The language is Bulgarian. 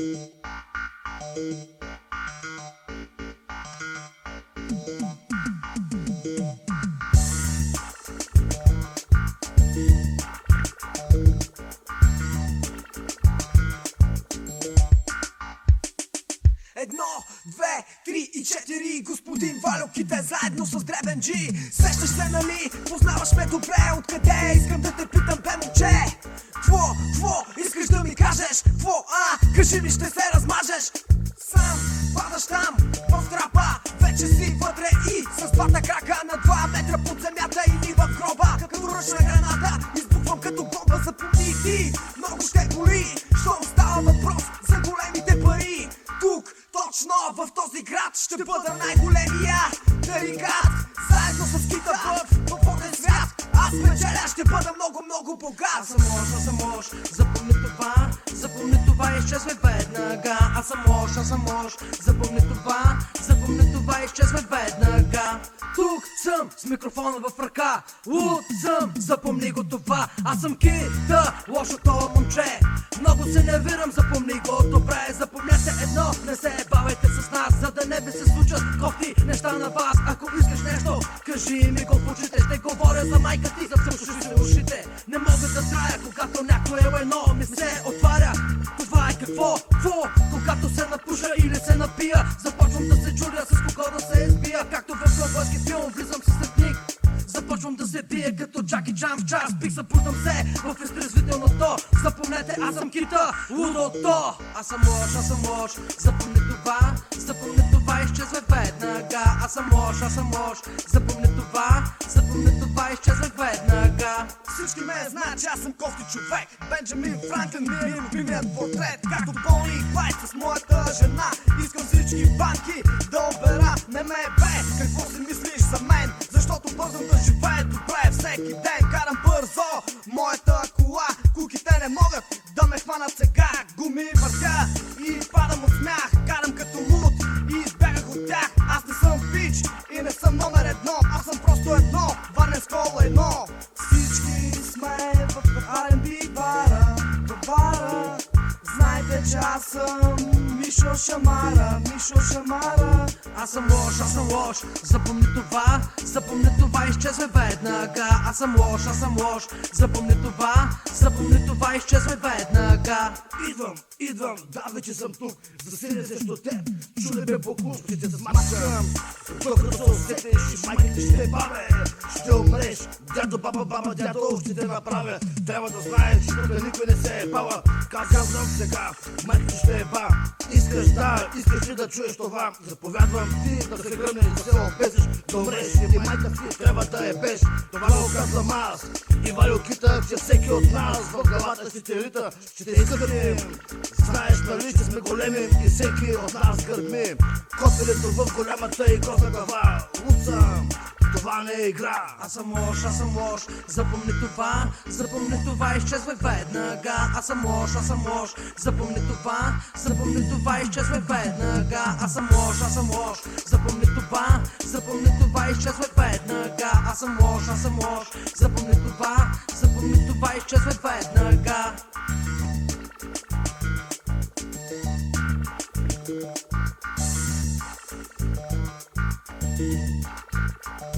Едно, две, три и четири Господин Валю Ките заедно с Дребен Джи Сещаш се, нали? Познаваш ме добре Откъде? Искам да те питам, бе момче Кво, кво, искаш да ми кажеш? Кво, а, кажи ми, ще се размажеш. Сам, падаш там, в трапа. Вече си вътре и с двата крака На ще бъда много, много богат Аз съм лош, аз съм лош, запомни това, запомни това, изчезвай веднага. Аз съм лош, аз съм лош, запомни това, запомни това, изчезвай веднага. Тук съм с микрофона в ръка, луд съм, запомни го това. Аз съм кита, лошото момче. Много се нервирам, запомни го добре. Запомнете едно, не се бавайте с нас, за да не ви се случат кофти неща на вас. Ако искаш нещо, кажи ми го в очите, ще говоря за майка ти, да трая, когато някое едно ми се отваря. Това е какво? Какво? Когато се напуша или се напия, започвам да се чудя с кого да се избия, както в ковбойски филм, влизам с сетник. Започвам да се бия като Джаки Джан в час Пик запутам се в изтрезвителното Запомнете, аз съм кита, лудото Аз съм лош, аз съм лош Запомни това, запомни това Изчезвай веднага Аз съм лош, аз съм лош Запомни това, запомни това Изчезвай веднага Всички ме знаят, че аз съм кофти човек. Бенджамин Франклин ми е любимият портрет. Както Бони Клайд с моята жена. Искам всички банки да обера Не ме бе, какво си мислиш за мен? Защото бързам да живея добре. Всеки ден карам бързо. Моята Знаете, че аз съм Мишо Шамара, Мишо Шамара Аз съм лош, аз съм лош, запомни това, запомни това, изчезвай веднага. Аз съм лош, аз съм лош, запомни това, запомни това, изчезвай веднага. Идвам, идвам, да вече съм тук Засилен срещу теб, чули бе буклук Ще те смачкам, докато се усетиш майките ще бабе, ще умреш Дядо, баба, баба, дядо, ще те направя. Трябва да знаеш, тук никой не се е баба Казвам сега, майките ще е ба. Искаш да, искаш ли да чуеш това? Заповядвам ти да се гръмнеш, да се обезеш Да умреш и майка си трябва да е беш Това го казвам аз. И Валю Кита, че всеки от нас в главата си те рита, ще те изгърмим. Знаеш, нали, че сме големи и всеки от нас гърми. Копелето в голямата и грозна глава. Луцам, това не е игра. Аз съм лош, аз съм лош, запомни това, запомни това, изчезвай веднага. Аз съм лош, аз съм лош, запомни това, запомни това, изчезвай веднага. Аз съм лош, аз съм лош, запомни това, запомни това, изчезвай веднага. Аз съм лош, аз съм лош, запомни това, запомни това, изчезвай веднага.